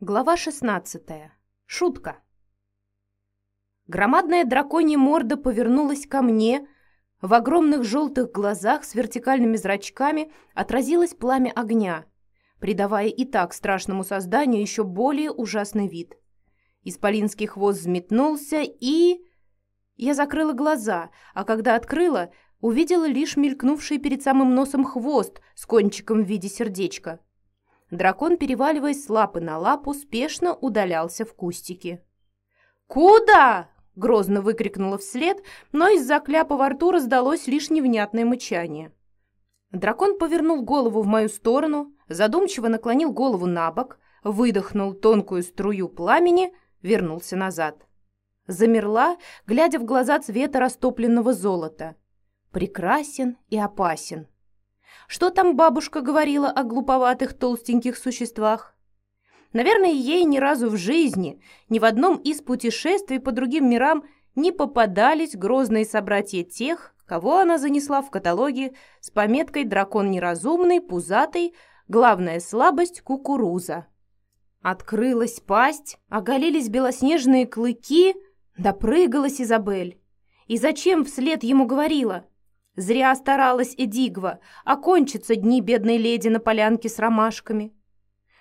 Глава 16. Шутка. Громадная драконья морда повернулась ко мне. В огромных желтых глазах с вертикальными зрачками отразилось пламя огня, придавая и так страшному созданию еще более ужасный вид. Исполинский хвост взметнулся и... Я закрыла глаза, а когда открыла, увидела лишь мелькнувший перед самым носом хвост с кончиком в виде сердечка. Дракон, переваливаясь с лапы на лапу, спешно удалялся в кустики. «Куда?» — грозно выкрикнула вслед, но из-за кляпа во рту раздалось лишь невнятное мычание. Дракон повернул голову в мою сторону, задумчиво наклонил голову на бок, выдохнул тонкую струю пламени, вернулся назад. Замерла, глядя в глаза цвета растопленного золота. Прекрасен и опасен. Что там бабушка говорила о глуповатых толстеньких существах? Наверное, ей ни разу в жизни, ни в одном из путешествий по другим мирам не попадались грозные собратья тех, кого она занесла в каталоге с пометкой «Дракон неразумный, пузатый, главная слабость – кукуруза». Открылась пасть, оголились белоснежные клыки, допрыгалась Изабель. И зачем вслед ему говорила – Зря старалась Эдигва, окончатся дни бедной леди на полянке с ромашками.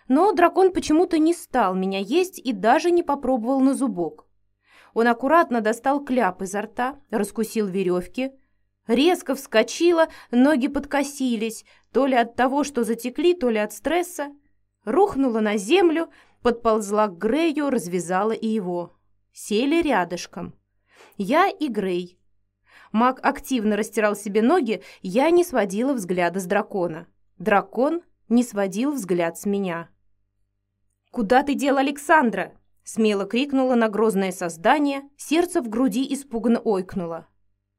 Но дракон почему-то не стал меня есть и даже не попробовал на зубок. Он аккуратно достал кляп изо рта, раскусил веревки, резко вскочила, ноги подкосились, то ли от того, что затекли, то ли от стресса. Рухнула на землю, подползла к Грею, развязала и его. Сели рядышком. Я и Грей, Маг активно растирал себе ноги, я не сводила взгляда с дракона. Дракон не сводил взгляд с меня. «Куда ты дел Александра?» Смело крикнула на грозное создание, сердце в груди испуганно ойкнуло.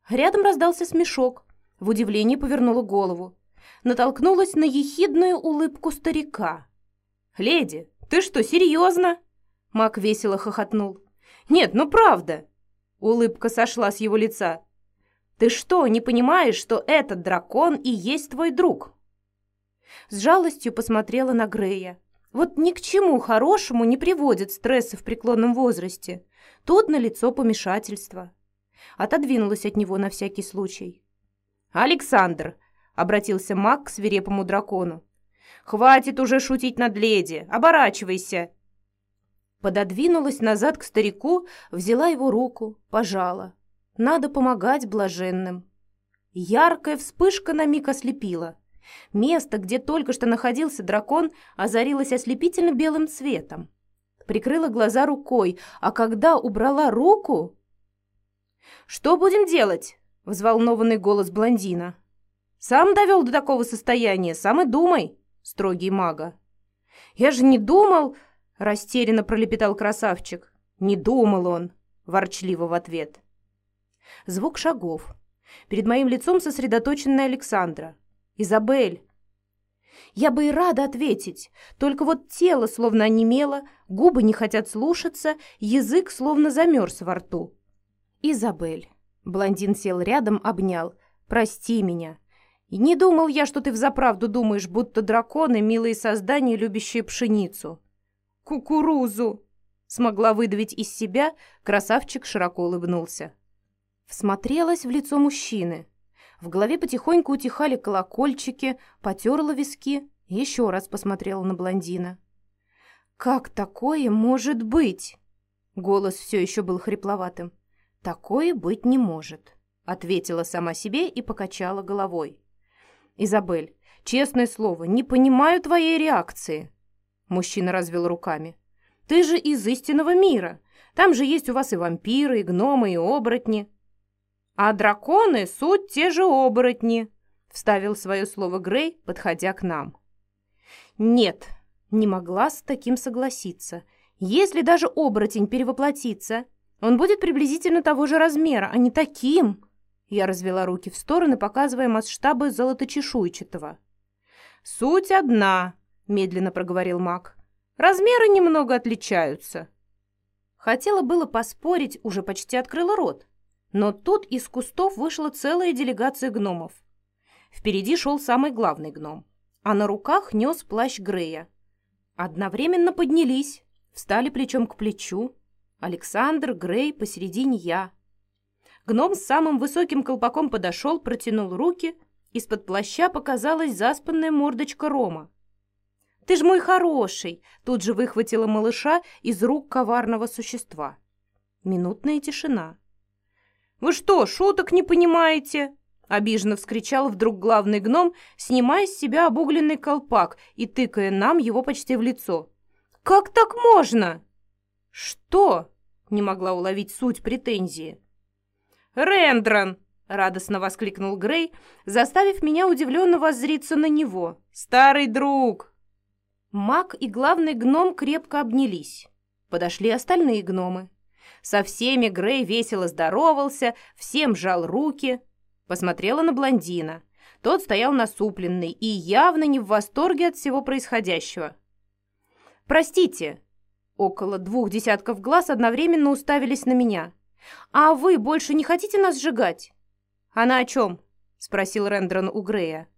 Рядом раздался смешок. В удивлении повернула голову. Натолкнулась на ехидную улыбку старика. «Леди, ты что, серьезно?» Мак весело хохотнул. «Нет, ну правда!» Улыбка сошла с его лица. Ты что, не понимаешь, что этот дракон и есть твой друг?» С жалостью посмотрела на Грея. Вот ни к чему хорошему не приводит стрессы в преклонном возрасте. Тут налицо помешательство. Отодвинулась от него на всякий случай. «Александр!» — обратился маг к свирепому дракону. «Хватит уже шутить над леди! Оборачивайся!» Пододвинулась назад к старику, взяла его руку, пожала. Надо помогать блаженным. Яркая вспышка на миг ослепила. Место, где только что находился дракон, озарилось ослепительно белым цветом. Прикрыла глаза рукой, а когда убрала руку... «Что будем делать?» — взволнованный голос блондина. «Сам довел до такого состояния, сам и думай», — строгий мага. «Я же не думал...» — растерянно пролепетал красавчик. «Не думал он», — ворчливо в ответ. Звук шагов. Перед моим лицом сосредоточенная Александра. «Изабель!» Я бы и рада ответить, только вот тело словно онемело, губы не хотят слушаться, язык словно замерз во рту. «Изабель!» Блондин сел рядом, обнял. «Прости меня. Не думал я, что ты взаправду думаешь, будто драконы — милые создания, любящие пшеницу». «Кукурузу!» Смогла выдавить из себя, красавчик широко улыбнулся. Всмотрелась в лицо мужчины. В голове потихоньку утихали колокольчики, потерла виски еще раз посмотрела на блондина. «Как такое может быть?» Голос все еще был хрипловатым. «Такое быть не может», — ответила сама себе и покачала головой. «Изабель, честное слово, не понимаю твоей реакции». Мужчина развел руками. «Ты же из истинного мира. Там же есть у вас и вампиры, и гномы, и оборотни. «А драконы — суть те же оборотни», — вставил свое слово Грей, подходя к нам. «Нет, не могла с таким согласиться. Если даже оборотень перевоплотится, он будет приблизительно того же размера, а не таким!» Я развела руки в стороны, показывая масштабы золоточешуйчатого. «Суть одна», — медленно проговорил маг. «Размеры немного отличаются». Хотела было поспорить, уже почти открыла рот. Но тут из кустов вышла целая делегация гномов. Впереди шел самый главный гном, а на руках нес плащ Грея. Одновременно поднялись, Встали плечом к плечу. Александр, Грей, посередине я. Гном с самым высоким колпаком подошел, протянул руки. Из-под плаща показалась заспанная мордочка Рома. «Ты ж мой хороший!» Тут же выхватила малыша из рук коварного существа. Минутная тишина. «Вы что, шуток не понимаете?» Обиженно вскричал вдруг главный гном, снимая с себя обугленный колпак и тыкая нам его почти в лицо. «Как так можно?» «Что?» — не могла уловить суть претензии. «Рендрон!» — радостно воскликнул Грей, заставив меня удивленно воззриться на него. «Старый друг!» Маг и главный гном крепко обнялись. Подошли остальные гномы. Со всеми Грей весело здоровался, всем жал руки. Посмотрела на блондина. Тот стоял насупленный и явно не в восторге от всего происходящего. «Простите!» Около двух десятков глаз одновременно уставились на меня. «А вы больше не хотите нас сжигать?» «Она о чем?» — спросил Рендрон у Грея.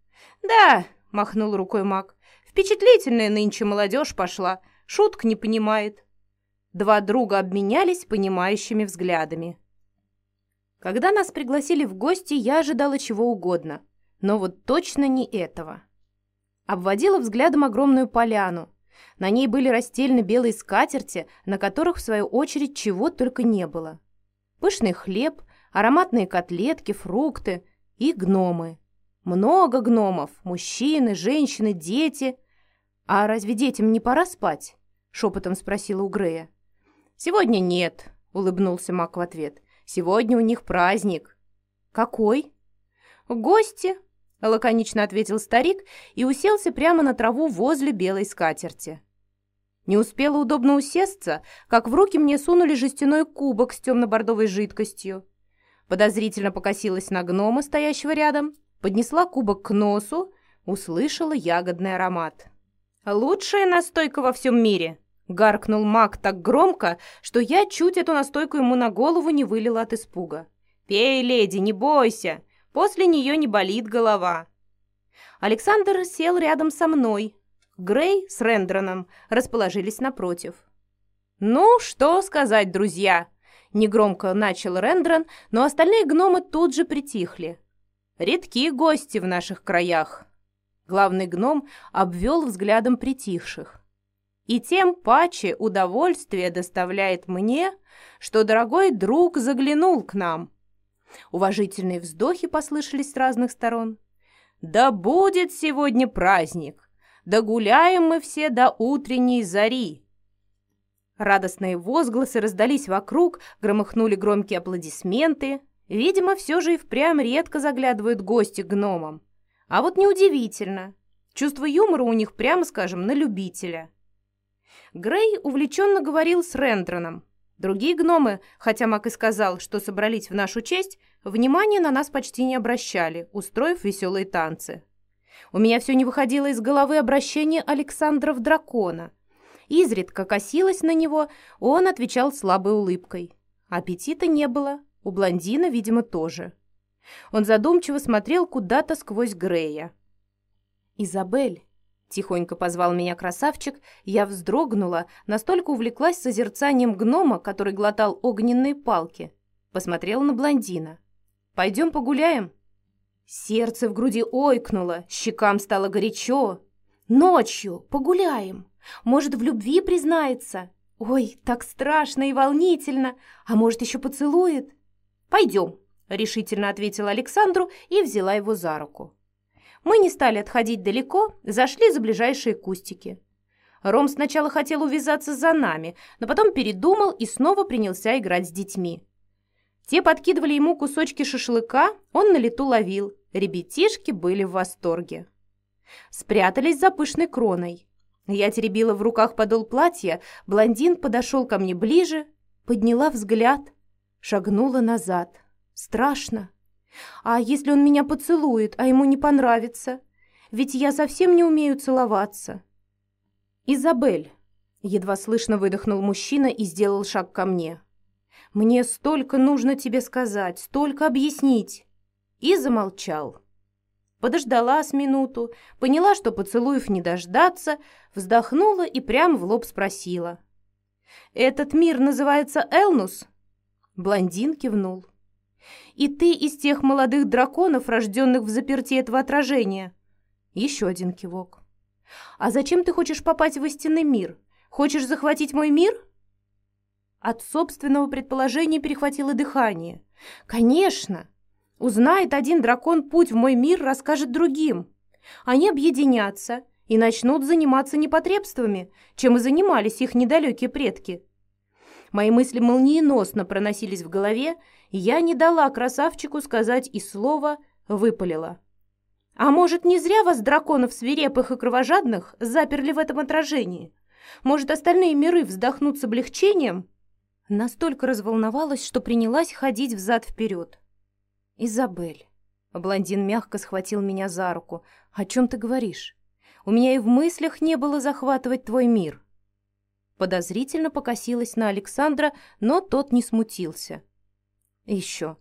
«Да!» — махнул рукой маг. «Впечатлительная нынче молодежь пошла. Шутк не понимает». Два друга обменялись понимающими взглядами. Когда нас пригласили в гости, я ожидала чего угодно, но вот точно не этого. Обводила взглядом огромную поляну. На ней были расстелены белые скатерти, на которых, в свою очередь, чего только не было. Пышный хлеб, ароматные котлетки, фрукты и гномы. Много гномов, мужчины, женщины, дети. «А разве детям не пора спать?» — шепотом спросила у Грея. «Сегодня нет», — улыбнулся Мак в ответ. Сегодня у них праздник». «Какой?» «Гости», — лаконично ответил старик и уселся прямо на траву возле белой скатерти. Не успела удобно усесться, как в руки мне сунули жестяной кубок с темно-бордовой жидкостью. Подозрительно покосилась на гнома, стоящего рядом, поднесла кубок к носу, услышала ягодный аромат. «Лучшая настойка во всем мире!» Гаркнул маг так громко, что я чуть эту настойку ему на голову не вылила от испуга. «Пей, леди, не бойся, после нее не болит голова». Александр сел рядом со мной. Грей с Рендроном расположились напротив. «Ну, что сказать, друзья?» Негромко начал Рендрон, но остальные гномы тут же притихли. «Редки гости в наших краях». Главный гном обвел взглядом притихших. И тем паче удовольствие доставляет мне, что дорогой друг заглянул к нам. Уважительные вздохи послышались с разных сторон. «Да будет сегодня праздник! Да гуляем мы все до утренней зари!» Радостные возгласы раздались вокруг, громыхнули громкие аплодисменты. Видимо, все же и впрямь редко заглядывают гости к гномам. А вот неудивительно. Чувство юмора у них, прямо скажем, на любителя. Грей увлеченно говорил с Рендроном. Другие гномы, хотя Мак и сказал, что собрались в нашу честь, внимания на нас почти не обращали, устроив веселые танцы. У меня все не выходило из головы обращение Александра в дракона. Изредка косилась на него, он отвечал слабой улыбкой. Аппетита не было, у блондина, видимо, тоже. Он задумчиво смотрел куда-то сквозь Грея. «Изабель», Тихонько позвал меня красавчик, я вздрогнула, настолько увлеклась созерцанием гнома, который глотал огненные палки. Посмотрела на блондина. «Пойдем погуляем?» Сердце в груди ойкнуло, щекам стало горячо. «Ночью погуляем. Может, в любви признается? Ой, так страшно и волнительно. А может, еще поцелует?» «Пойдем», — решительно ответила Александру и взяла его за руку. Мы не стали отходить далеко, зашли за ближайшие кустики. Ром сначала хотел увязаться за нами, но потом передумал и снова принялся играть с детьми. Те подкидывали ему кусочки шашлыка, он на лету ловил. Ребятишки были в восторге. Спрятались за пышной кроной. Я теребила в руках подол платья, блондин подошел ко мне ближе, подняла взгляд, шагнула назад. Страшно. А если он меня поцелует, а ему не понравится? Ведь я совсем не умею целоваться. Изабель, едва слышно выдохнул мужчина и сделал шаг ко мне. Мне столько нужно тебе сказать, столько объяснить. И замолчал. Подождала с минуту, поняла, что поцелуев не дождаться, вздохнула и прямо в лоб спросила. Этот мир называется Элнус?» Блондин кивнул. «И ты из тех молодых драконов, рожденных в заперти этого отражения?» Еще один кивок. «А зачем ты хочешь попасть в истинный мир? Хочешь захватить мой мир?» От собственного предположения перехватило дыхание. «Конечно! Узнает один дракон путь в мой мир, расскажет другим. Они объединятся и начнут заниматься непотребствами, чем и занимались их недалекие предки. Мои мысли молниеносно проносились в голове, и я не дала красавчику сказать и слова, выпалила. «А может, не зря вас, драконов свирепых и кровожадных, заперли в этом отражении? Может, остальные миры вздохнут с облегчением?» Настолько разволновалась, что принялась ходить взад-вперед. «Изабель». Блондин мягко схватил меня за руку. «О чем ты говоришь? У меня и в мыслях не было захватывать твой мир». Подозрительно покосилась на Александра, но тот не смутился. «Еще.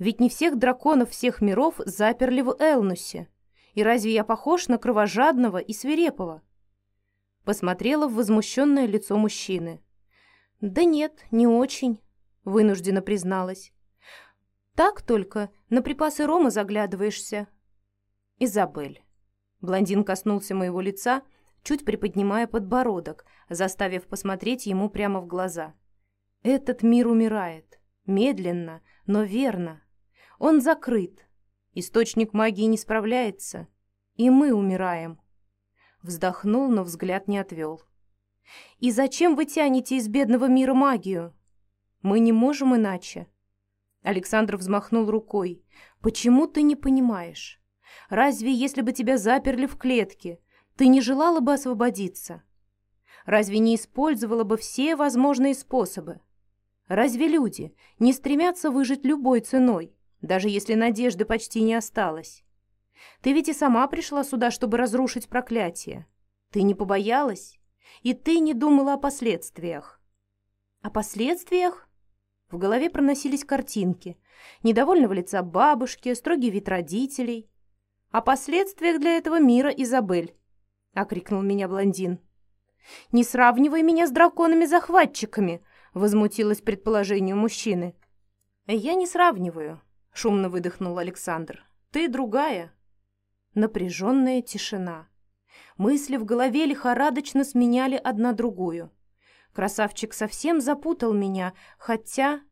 Ведь не всех драконов всех миров заперли в Элнусе. И разве я похож на кровожадного и свирепого?» Посмотрела в возмущенное лицо мужчины. «Да нет, не очень», — вынужденно призналась. «Так только на припасы Рома заглядываешься». «Изабель». Блондин коснулся моего лица, чуть приподнимая подбородок, заставив посмотреть ему прямо в глаза. «Этот мир умирает. Медленно, но верно. Он закрыт. Источник магии не справляется. И мы умираем». Вздохнул, но взгляд не отвел. «И зачем вы тянете из бедного мира магию? Мы не можем иначе». Александр взмахнул рукой. «Почему ты не понимаешь? Разве если бы тебя заперли в клетке, ты не желала бы освободиться? Разве не использовала бы все возможные способы? Разве люди не стремятся выжить любой ценой, даже если надежды почти не осталось? Ты ведь и сама пришла сюда, чтобы разрушить проклятие. Ты не побоялась, и ты не думала о последствиях. О последствиях? В голове проносились картинки. Недовольного лица бабушки, строгий вид родителей. О последствиях для этого мира, Изабель, — окрикнул меня блондин. «Не сравнивай меня с драконами-захватчиками!» — возмутилось предположение мужчины. «Я не сравниваю», — шумно выдохнул Александр. «Ты другая». Напряженная тишина. Мысли в голове лихорадочно сменяли одна другую. Красавчик совсем запутал меня, хотя...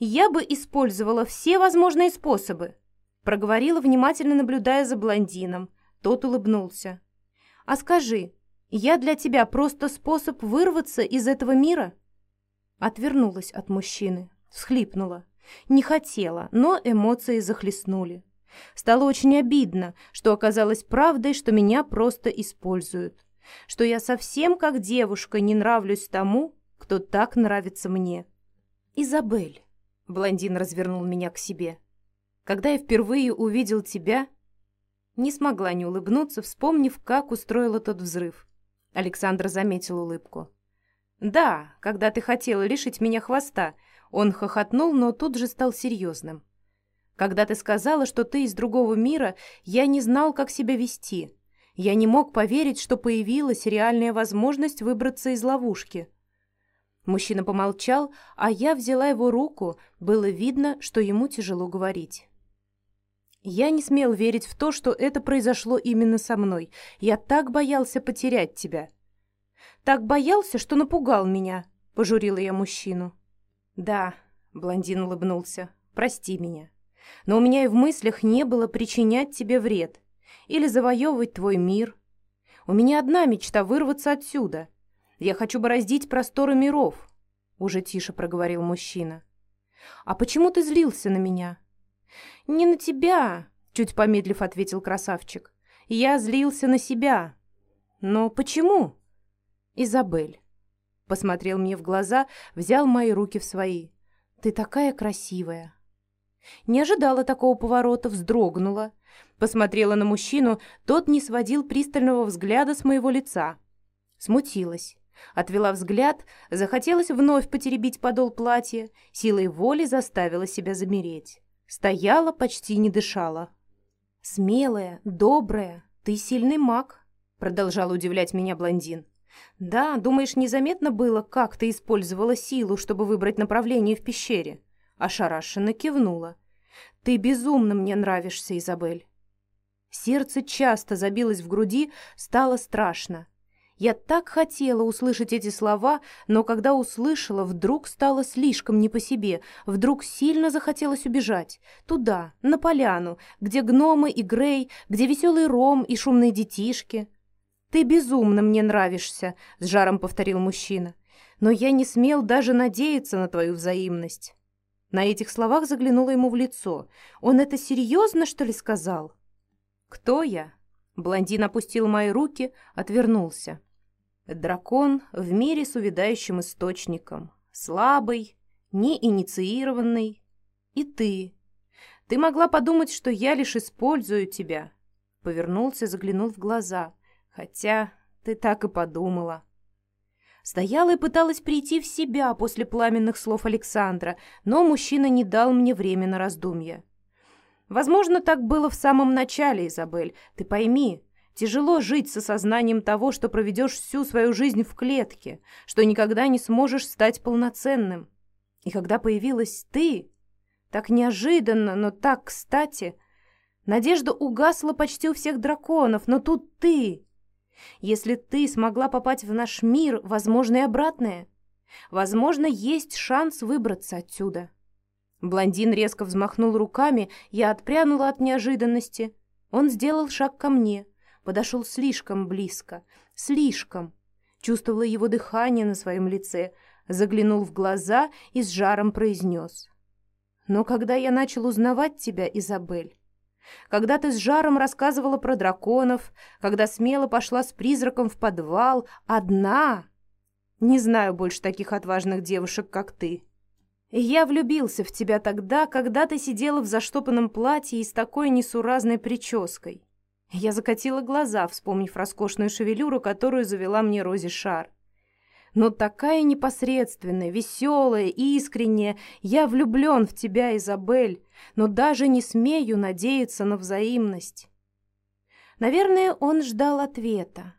«Я бы использовала все возможные способы», — проговорила, внимательно наблюдая за блондином. Тот улыбнулся. «А скажи, я для тебя просто способ вырваться из этого мира?» Отвернулась от мужчины, всхлипнула. Не хотела, но эмоции захлестнули. Стало очень обидно, что оказалось правдой, что меня просто используют. Что я совсем как девушка не нравлюсь тому, кто так нравится мне. «Изабель», — блондин развернул меня к себе, — «когда я впервые увидел тебя...» Не смогла не улыбнуться, вспомнив, как устроила тот взрыв. Александр заметил улыбку. «Да, когда ты хотела лишить меня хвоста», он хохотнул, но тут же стал серьезным. «Когда ты сказала, что ты из другого мира, я не знал, как себя вести. Я не мог поверить, что появилась реальная возможность выбраться из ловушки». Мужчина помолчал, а я взяла его руку, было видно, что ему тяжело говорить. Я не смел верить в то, что это произошло именно со мной. Я так боялся потерять тебя. Так боялся, что напугал меня, пожурила я мужчину. Да, блондин улыбнулся. Прости меня. Но у меня и в мыслях не было причинять тебе вред или завоевывать твой мир. У меня одна мечта вырваться отсюда. Я хочу бороздить просторы миров, уже тише проговорил мужчина. А почему ты злился на меня? «Не на тебя», — чуть помедлив ответил красавчик. «Я злился на себя». «Но почему?» «Изабель». Посмотрел мне в глаза, взял мои руки в свои. «Ты такая красивая». Не ожидала такого поворота, вздрогнула. Посмотрела на мужчину, тот не сводил пристального взгляда с моего лица. Смутилась. Отвела взгляд, захотелось вновь потеребить подол платья, силой воли заставила себя замереть. Стояла, почти не дышала. «Смелая, добрая, ты сильный маг», — продолжал удивлять меня блондин. «Да, думаешь, незаметно было, как ты использовала силу, чтобы выбрать направление в пещере?» Ошарашенно кивнула. «Ты безумно мне нравишься, Изабель». Сердце часто забилось в груди, стало страшно. Я так хотела услышать эти слова, но когда услышала, вдруг стало слишком не по себе, вдруг сильно захотелось убежать. Туда, на поляну, где гномы и Грей, где веселый Ром и шумные детишки. «Ты безумно мне нравишься», — с жаром повторил мужчина. «Но я не смел даже надеяться на твою взаимность». На этих словах заглянула ему в лицо. «Он это серьезно, что ли, сказал?» «Кто я?» Блондин опустил мои руки, отвернулся. Дракон в мире с увядающим источником. Слабый, неинициированный. И ты. Ты могла подумать, что я лишь использую тебя. Повернулся, заглянул в глаза. Хотя ты так и подумала. Стояла и пыталась прийти в себя после пламенных слов Александра, но мужчина не дал мне время на раздумья. Возможно, так было в самом начале, Изабель. Ты пойми, Тяжело жить с осознанием того, что проведешь всю свою жизнь в клетке, что никогда не сможешь стать полноценным. И когда появилась ты, так неожиданно, но так кстати, надежда угасла почти у всех драконов, но тут ты. Если ты смогла попасть в наш мир, возможно и обратное. Возможно, есть шанс выбраться отсюда. Блондин резко взмахнул руками, я отпрянула от неожиданности. Он сделал шаг ко мне — подошел слишком близко, слишком. Чувствовала его дыхание на своем лице, заглянул в глаза и с жаром произнес. «Но когда я начал узнавать тебя, Изабель, когда ты с жаром рассказывала про драконов, когда смело пошла с призраком в подвал, одна, не знаю больше таких отважных девушек, как ты». я влюбился в тебя тогда, когда ты сидела в заштопанном платье и с такой несуразной прической. Я закатила глаза, вспомнив роскошную шевелюру, которую завела мне Рози Шар. Но такая непосредственная, веселая, искренняя. Я влюблен в тебя, Изабель, но даже не смею надеяться на взаимность. Наверное, он ждал ответа.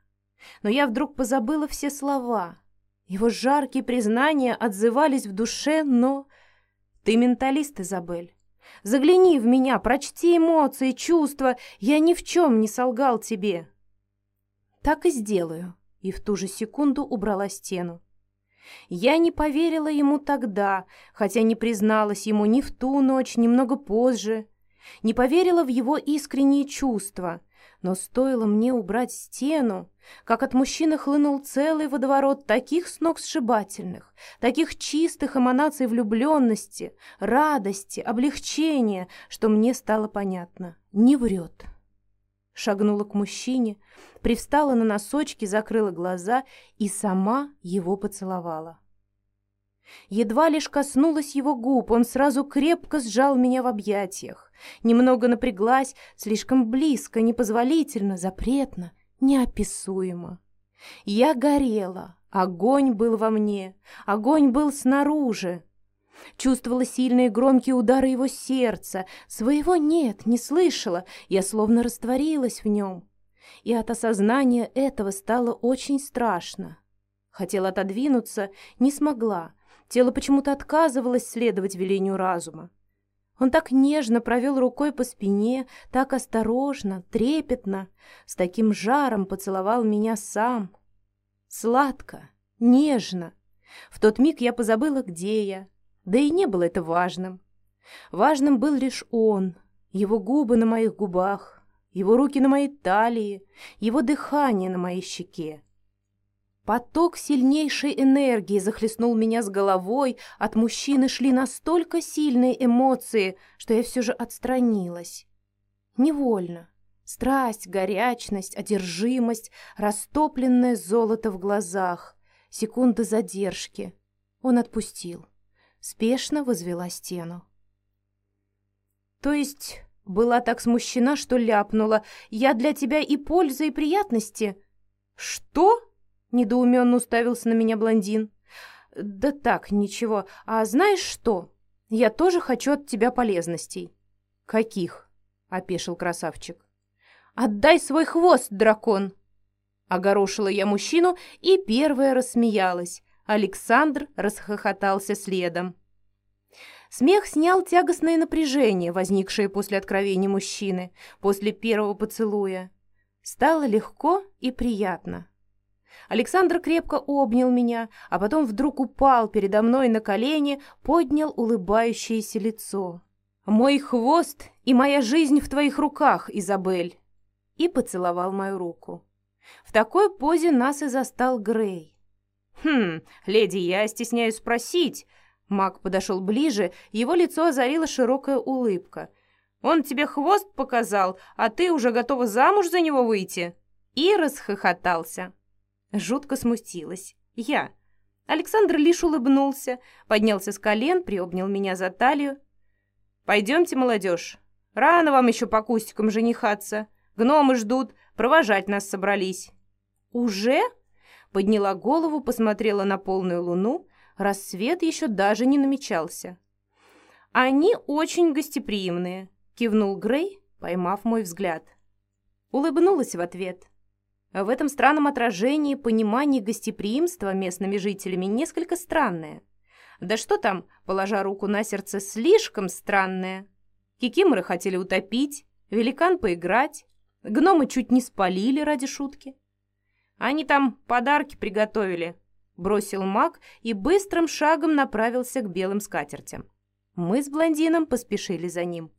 Но я вдруг позабыла все слова. Его жаркие признания отзывались в душе, но... Ты менталист, Изабель. Загляни в меня, прочти эмоции, чувства. Я ни в чем не солгал тебе. Так и сделаю. И в ту же секунду убрала стену. Я не поверила ему тогда, хотя не призналась ему ни в ту ночь, ни много позже. Не поверила в его искренние чувства. Но стоило мне убрать стену, как от мужчины хлынул целый водоворот таких сногсшибательных, таких чистых эманаций влюбленности, радости, облегчения, что мне стало понятно. Не врет. Шагнула к мужчине, привстала на носочки, закрыла глаза и сама его поцеловала. Едва лишь коснулась его губ, он сразу крепко сжал меня в объятиях. Немного напряглась, слишком близко, непозволительно, запретно, неописуемо. Я горела, огонь был во мне, огонь был снаружи. Чувствовала сильные громкие удары его сердца. Своего нет, не слышала, я словно растворилась в нем. И от осознания этого стало очень страшно. Хотела отодвинуться, не смогла. Тело почему-то отказывалось следовать велению разума. Он так нежно провел рукой по спине, так осторожно, трепетно, с таким жаром поцеловал меня сам. Сладко, нежно. В тот миг я позабыла, где я. Да и не было это важным. Важным был лишь он, его губы на моих губах, его руки на моей талии, его дыхание на моей щеке. Поток сильнейшей энергии захлестнул меня с головой, от мужчины шли настолько сильные эмоции, что я все же отстранилась. Невольно. Страсть, горячность, одержимость, растопленное золото в глазах, секунды задержки. Он отпустил. Спешно возвела стену. То есть была так смущена, что ляпнула. «Я для тебя и польза, и приятности». «Что?» Недоуменно уставился на меня блондин. «Да так, ничего. А знаешь что? Я тоже хочу от тебя полезностей». «Каких?» — опешил красавчик. «Отдай свой хвост, дракон!» Огорошила я мужчину и первая рассмеялась. Александр расхохотался следом. Смех снял тягостное напряжение, возникшее после откровения мужчины, после первого поцелуя. Стало легко и приятно. Александр крепко обнял меня, а потом вдруг упал передо мной на колени, поднял улыбающееся лицо. «Мой хвост и моя жизнь в твоих руках, Изабель!» И поцеловал мою руку. В такой позе нас и застал Грей. «Хм, леди, я стесняюсь спросить». Маг подошел ближе, его лицо озарила широкая улыбка. «Он тебе хвост показал, а ты уже готова замуж за него выйти?» И расхохотался. Жутко смутилась. Я. Александр лишь улыбнулся, поднялся с колен, приобнял меня за талию. «Пойдемте, молодежь. Рано вам еще по кустикам женихаться. Гномы ждут, провожать нас собрались». «Уже?» Подняла голову, посмотрела на полную луну. Рассвет еще даже не намечался. «Они очень гостеприимные», — кивнул Грей, поймав мой взгляд. Улыбнулась в ответ. В этом странном отражении понимание гостеприимства местными жителями несколько странное. Да что там, положа руку на сердце, слишком странное. Кикиморы хотели утопить, великан поиграть, гномы чуть не спалили ради шутки. Они там подарки приготовили», — бросил маг и быстрым шагом направился к белым скатертям. Мы с блондином поспешили за ним.